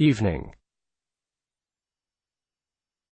Evening.